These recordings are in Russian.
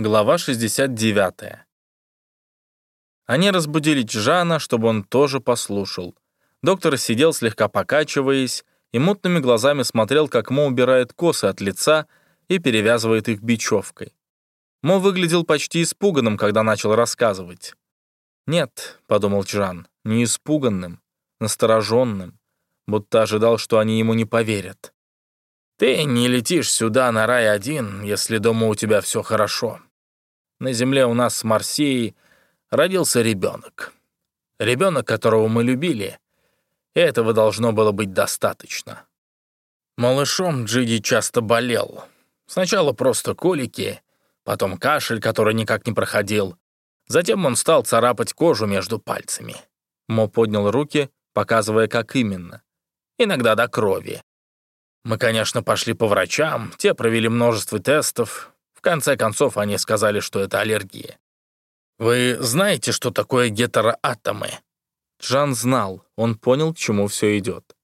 Глава 69. Они разбудили Джана, чтобы он тоже послушал. Доктор сидел, слегка покачиваясь, и мутными глазами смотрел, как Мо убирает косы от лица и перевязывает их бечевкой. Мо выглядел почти испуганным, когда начал рассказывать. «Нет», — подумал Джан, — «не испуганным, настороженным, будто ожидал, что они ему не поверят». «Ты не летишь сюда на рай один, если дома у тебя все хорошо», на земле у нас с Марсией родился ребенок. Ребенок, которого мы любили. И этого должно было быть достаточно. Малышом Джиди часто болел. Сначала просто колики, потом кашель, который никак не проходил. Затем он стал царапать кожу между пальцами. Мо поднял руки, показывая, как именно. Иногда до крови. Мы, конечно, пошли по врачам, те провели множество тестов, в конце концов, они сказали, что это аллергия. Вы знаете, что такое гетероатомы? Жан знал, он понял, к чему все идет.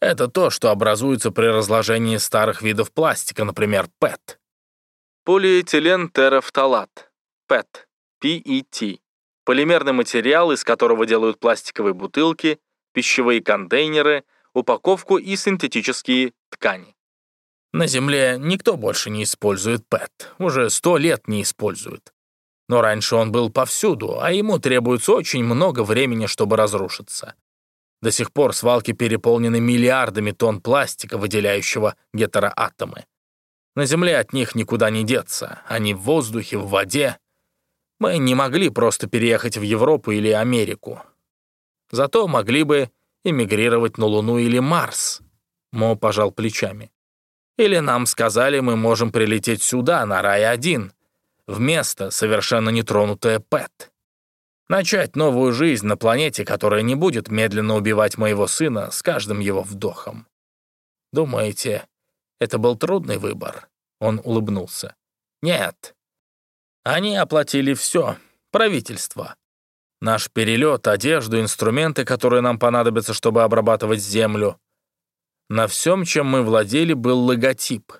Это то, что образуется при разложении старых видов пластика, например, ПЭТ. Полиэтилен терафталат, ПЭТ, PET. Полимерный материал, из которого делают пластиковые бутылки, пищевые контейнеры, упаковку и синтетические ткани. На Земле никто больше не использует ПЭТ, уже сто лет не используют. Но раньше он был повсюду, а ему требуется очень много времени, чтобы разрушиться. До сих пор свалки переполнены миллиардами тонн пластика, выделяющего гетероатомы. На Земле от них никуда не деться, они в воздухе, в воде. Мы не могли просто переехать в Европу или Америку. Зато могли бы эмигрировать на Луну или Марс. Мо пожал плечами. Или нам сказали, мы можем прилететь сюда, на Рай-1, в место, совершенно нетронутое Пэт. Начать новую жизнь на планете, которая не будет медленно убивать моего сына с каждым его вдохом. Думаете, это был трудный выбор?» Он улыбнулся. «Нет. Они оплатили все. Правительство. Наш перелет, одежду, инструменты, которые нам понадобятся, чтобы обрабатывать землю. На всем, чем мы владели, был логотип.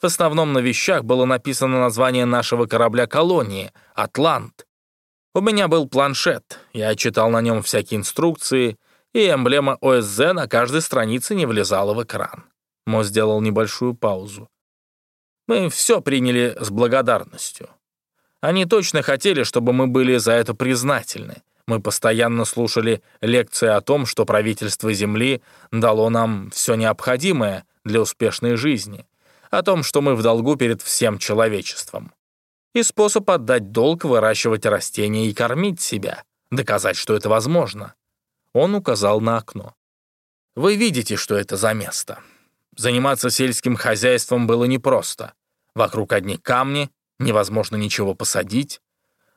В основном на вещах было написано название нашего корабля-колонии — «Атлант». У меня был планшет, я читал на нем всякие инструкции, и эмблема ОСЗ на каждой странице не влезала в экран. Мо сделал небольшую паузу. Мы все приняли с благодарностью. Они точно хотели, чтобы мы были за это признательны. Мы постоянно слушали лекции о том, что правительство Земли дало нам все необходимое для успешной жизни, о том, что мы в долгу перед всем человечеством. И способ отдать долг — выращивать растения и кормить себя, доказать, что это возможно. Он указал на окно. Вы видите, что это за место. Заниматься сельским хозяйством было непросто. Вокруг одни камни, невозможно ничего посадить.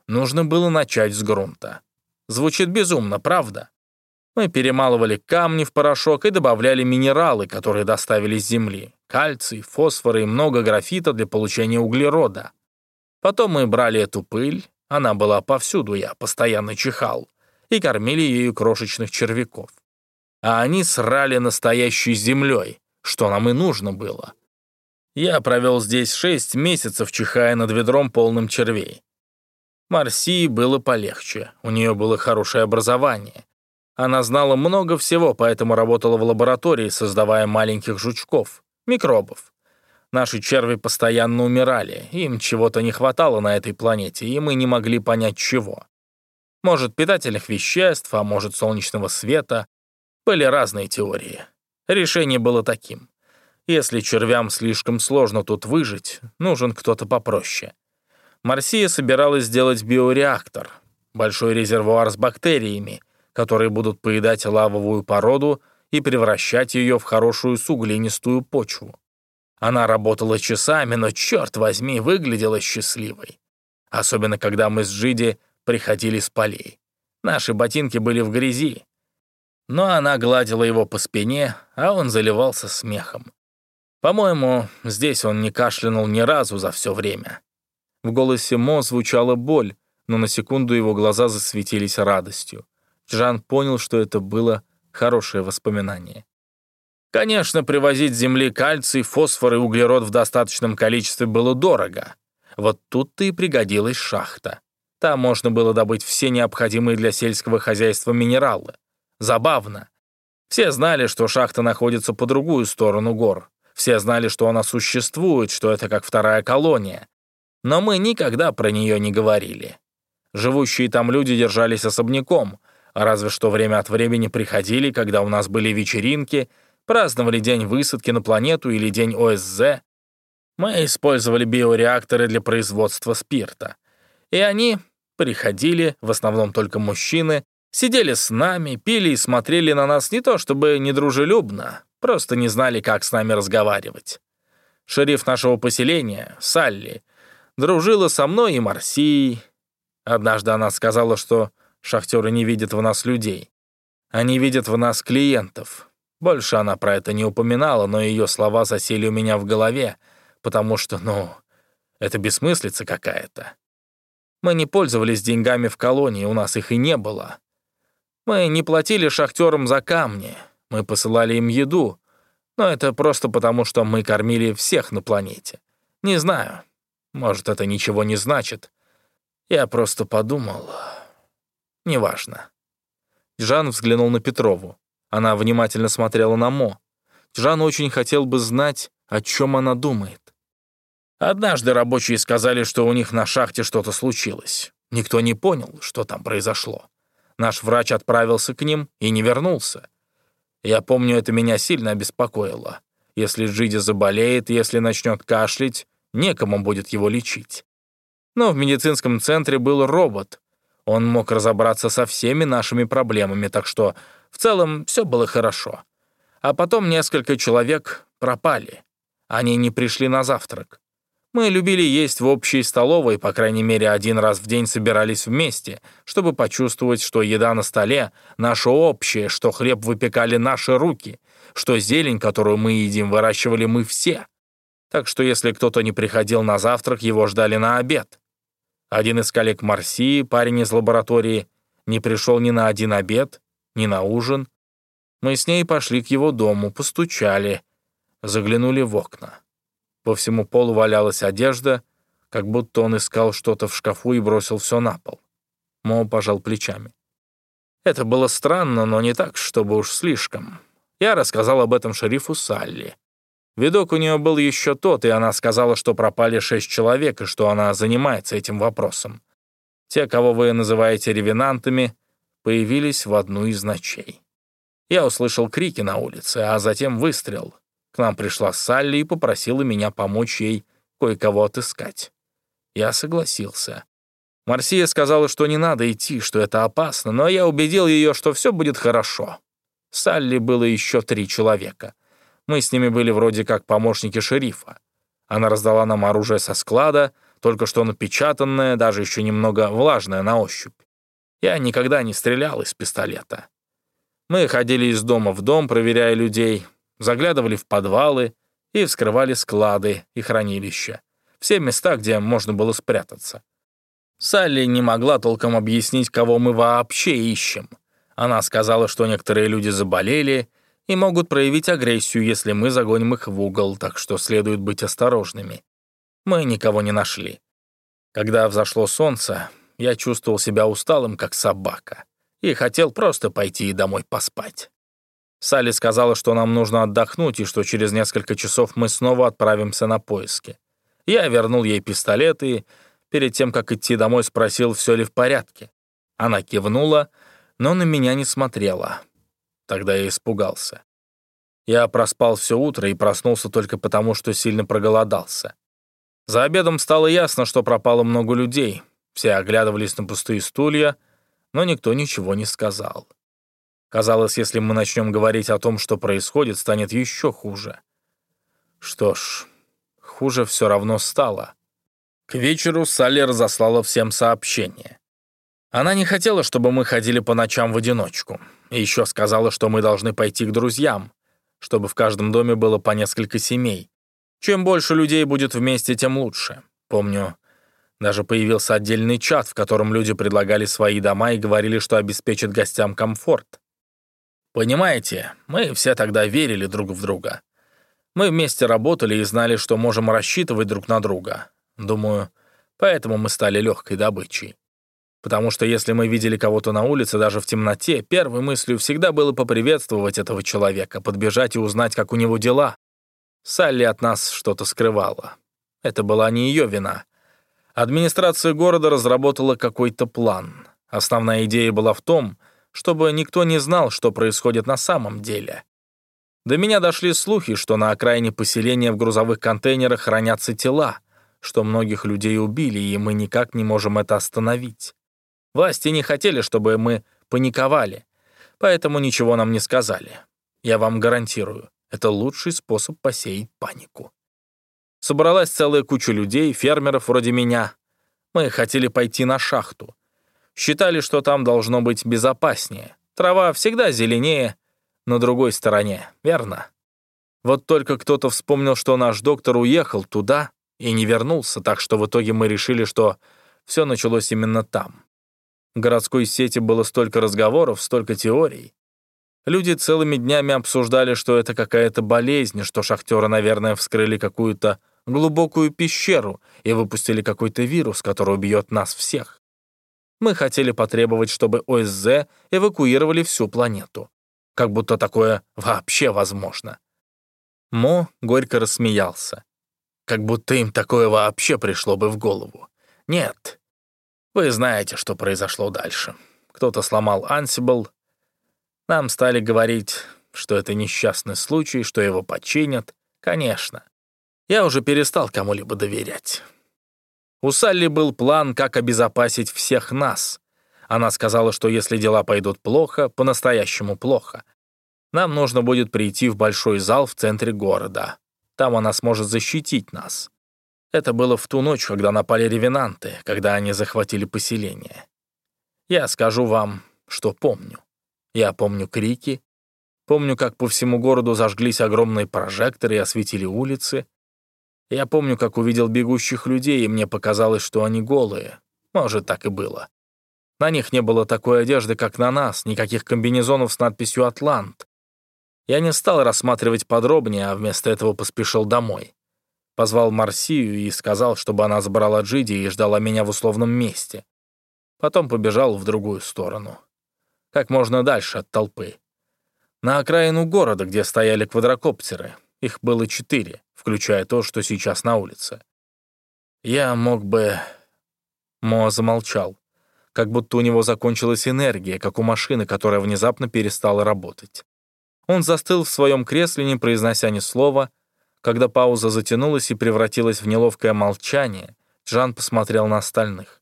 Нужно было начать с грунта. Звучит безумно, правда? Мы перемалывали камни в порошок и добавляли минералы, которые доставили с земли. Кальций, фосфор и много графита для получения углерода. Потом мы брали эту пыль, она была повсюду, я постоянно чихал, и кормили ею крошечных червяков. А они срали настоящей землей, что нам и нужно было. Я провел здесь шесть месяцев, чихая над ведром полным червей. Марсии было полегче, у нее было хорошее образование. Она знала много всего, поэтому работала в лаборатории, создавая маленьких жучков, микробов. Наши черви постоянно умирали, им чего-то не хватало на этой планете, и мы не могли понять чего. Может, питательных веществ, а может, солнечного света. Были разные теории. Решение было таким. Если червям слишком сложно тут выжить, нужен кто-то попроще. Марсия собиралась сделать биореактор, большой резервуар с бактериями, которые будут поедать лавовую породу и превращать ее в хорошую суглинистую почву. Она работала часами, но, черт возьми, выглядела счастливой. Особенно, когда мы с Джиди приходили с полей. Наши ботинки были в грязи. Но она гладила его по спине, а он заливался смехом. По-моему, здесь он не кашлянул ни разу за все время. В голосе Мо звучала боль, но на секунду его глаза засветились радостью. Джан понял, что это было хорошее воспоминание. Конечно, привозить с Земли кальций, фосфор и углерод в достаточном количестве было дорого. Вот тут-то и пригодилась шахта. Там можно было добыть все необходимые для сельского хозяйства минералы. Забавно. Все знали, что шахта находится по другую сторону гор. Все знали, что она существует, что это как вторая колония. Но мы никогда про нее не говорили. Живущие там люди держались особняком, разве что время от времени приходили, когда у нас были вечеринки, праздновали день высадки на планету или день ОСЗ. Мы использовали биореакторы для производства спирта. И они приходили, в основном только мужчины, сидели с нами, пили и смотрели на нас не то чтобы недружелюбно, просто не знали, как с нами разговаривать. Шериф нашего поселения, Салли, дружила со мной и Марсией. Однажды она сказала, что шахтеры не видят в нас людей. Они видят в нас клиентов. Больше она про это не упоминала, но ее слова засели у меня в голове, потому что, ну, это бессмыслица какая-то. Мы не пользовались деньгами в колонии, у нас их и не было. Мы не платили шахтерам за камни, мы посылали им еду, но это просто потому, что мы кормили всех на планете. Не знаю, может, это ничего не значит. Я просто подумал... Неважно. Жан взглянул на Петрову. Она внимательно смотрела на Мо. Жан очень хотел бы знать, о чем она думает. Однажды рабочие сказали, что у них на шахте что-то случилось. Никто не понял, что там произошло. Наш врач отправился к ним и не вернулся. Я помню, это меня сильно обеспокоило. Если Джиди заболеет, если начнет кашлять, некому будет его лечить. Но в медицинском центре был робот. Он мог разобраться со всеми нашими проблемами, так что в целом все было хорошо. А потом несколько человек пропали. Они не пришли на завтрак. Мы любили есть в общей столовой, по крайней мере, один раз в день собирались вместе, чтобы почувствовать, что еда на столе наша общая, что хлеб выпекали наши руки, что зелень, которую мы едим, выращивали мы все. Так что если кто-то не приходил на завтрак, его ждали на обед. Один из коллег Марсии, парень из лаборатории, не пришел ни на один обед, ни на ужин. Мы с ней пошли к его дому, постучали, заглянули в окна. По всему полу валялась одежда, как будто он искал что-то в шкафу и бросил все на пол. Мо пожал плечами. Это было странно, но не так, чтобы уж слишком. Я рассказал об этом шерифу Салли. Видок у нее был еще тот, и она сказала, что пропали шесть человек, и что она занимается этим вопросом. Те, кого вы называете ревенантами, появились в одну из ночей. Я услышал крики на улице, а затем выстрел. К нам пришла Салли и попросила меня помочь ей кое-кого отыскать. Я согласился. Марсия сказала, что не надо идти, что это опасно, но я убедил ее, что все будет хорошо. Салли было еще три человека. Мы с ними были вроде как помощники шерифа. Она раздала нам оружие со склада, только что напечатанное, даже еще немного влажное на ощупь. Я никогда не стрелял из пистолета. Мы ходили из дома в дом, проверяя людей, заглядывали в подвалы и вскрывали склады и хранилища, все места, где можно было спрятаться. Салли не могла толком объяснить, кого мы вообще ищем. Она сказала, что некоторые люди заболели и могут проявить агрессию, если мы загоним их в угол, так что следует быть осторожными. Мы никого не нашли. Когда взошло солнце, я чувствовал себя усталым, как собака, и хотел просто пойти домой поспать. Салли сказала, что нам нужно отдохнуть и что через несколько часов мы снова отправимся на поиски. Я вернул ей пистолет и перед тем, как идти домой, спросил, все ли в порядке. Она кивнула, но на меня не смотрела. Тогда я испугался. Я проспал все утро и проснулся только потому, что сильно проголодался. За обедом стало ясно, что пропало много людей. Все оглядывались на пустые стулья, но никто ничего не сказал. Казалось, если мы начнем говорить о том, что происходит, станет еще хуже. Что ж, хуже все равно стало. К вечеру Салли разослала всем сообщение. Она не хотела, чтобы мы ходили по ночам в одиночку. И еще сказала, что мы должны пойти к друзьям, чтобы в каждом доме было по несколько семей. Чем больше людей будет вместе, тем лучше. Помню, даже появился отдельный чат, в котором люди предлагали свои дома и говорили, что обеспечат гостям комфорт. Понимаете, мы все тогда верили друг в друга. Мы вместе работали и знали, что можем рассчитывать друг на друга. Думаю, Поэтому мы стали легкой добычей. Потому что если мы видели кого-то на улице, даже в темноте, первой мыслью всегда было поприветствовать этого человека, подбежать и узнать, как у него дела. Салли от нас что-то скрывала. Это была не ее вина. Администрация города разработала какой-то план. Основная идея была в том, чтобы никто не знал, что происходит на самом деле. До меня дошли слухи, что на окраине поселения в грузовых контейнерах хранятся тела, что многих людей убили, и мы никак не можем это остановить. Власти не хотели, чтобы мы паниковали, поэтому ничего нам не сказали. Я вам гарантирую, это лучший способ посеять панику. Собралась целая куча людей, фермеров вроде меня. Мы хотели пойти на шахту. Считали, что там должно быть безопаснее. Трава всегда зеленее на другой стороне, верно? Вот только кто-то вспомнил, что наш доктор уехал туда и не вернулся, так что в итоге мы решили, что все началось именно там. В городской сети было столько разговоров, столько теорий. Люди целыми днями обсуждали, что это какая-то болезнь, что шахтеры, наверное, вскрыли какую-то глубокую пещеру и выпустили какой-то вирус, который убьет нас всех. Мы хотели потребовать, чтобы ОСЗ эвакуировали всю планету. Как будто такое вообще возможно. Мо горько рассмеялся. Как будто им такое вообще пришло бы в голову. Нет. Вы знаете, что произошло дальше. Кто-то сломал Ансибл. Нам стали говорить, что это несчастный случай, что его починят. Конечно. Я уже перестал кому-либо доверять. У Салли был план, как обезопасить всех нас. Она сказала, что если дела пойдут плохо, по-настоящему плохо, нам нужно будет прийти в большой зал в центре города. Там она сможет защитить нас. Это было в ту ночь, когда напали ревенанты, когда они захватили поселение. Я скажу вам, что помню. Я помню крики, помню, как по всему городу зажглись огромные прожекторы и осветили улицы. Я помню, как увидел бегущих людей, и мне показалось, что они голые. Может, так и было. На них не было такой одежды, как на нас, никаких комбинезонов с надписью «Атлант». Я не стал рассматривать подробнее, а вместо этого поспешил домой. Позвал Марсию и сказал, чтобы она забрала Джиди и ждала меня в условном месте. Потом побежал в другую сторону. Как можно дальше от толпы. На окраину города, где стояли квадрокоптеры. Их было четыре, включая то, что сейчас на улице. Я мог бы... Мо замолчал, как будто у него закончилась энергия, как у машины, которая внезапно перестала работать. Он застыл в своем кресле, не произнося ни слова. Когда пауза затянулась и превратилась в неловкое молчание, Джан посмотрел на остальных.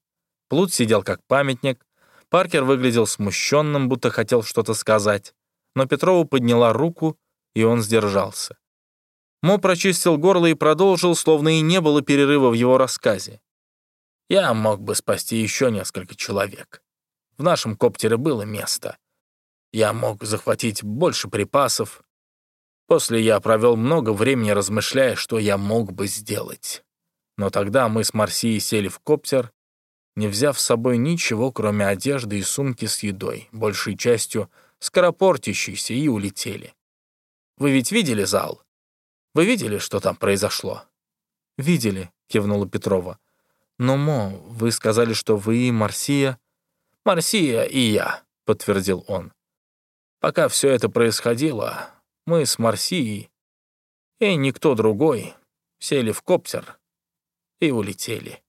Плут сидел как памятник, Паркер выглядел смущенным, будто хотел что-то сказать, но Петрову подняла руку, и он сдержался. Мо прочистил горло и продолжил, словно и не было перерыва в его рассказе. «Я мог бы спасти еще несколько человек. В нашем коптере было место. Я мог захватить больше припасов. После я провел много времени, размышляя, что я мог бы сделать. Но тогда мы с Марсией сели в коптер, не взяв с собой ничего, кроме одежды и сумки с едой, большей частью скоропортящейся, и улетели. Вы ведь видели зал? Вы видели, что там произошло?» «Видели», — кивнула Петрова. «Но, Мо, вы сказали, что вы и Марсия...» «Марсия и я», — подтвердил он. Пока все это происходило, мы с Марсией и никто другой сели в коптер и улетели.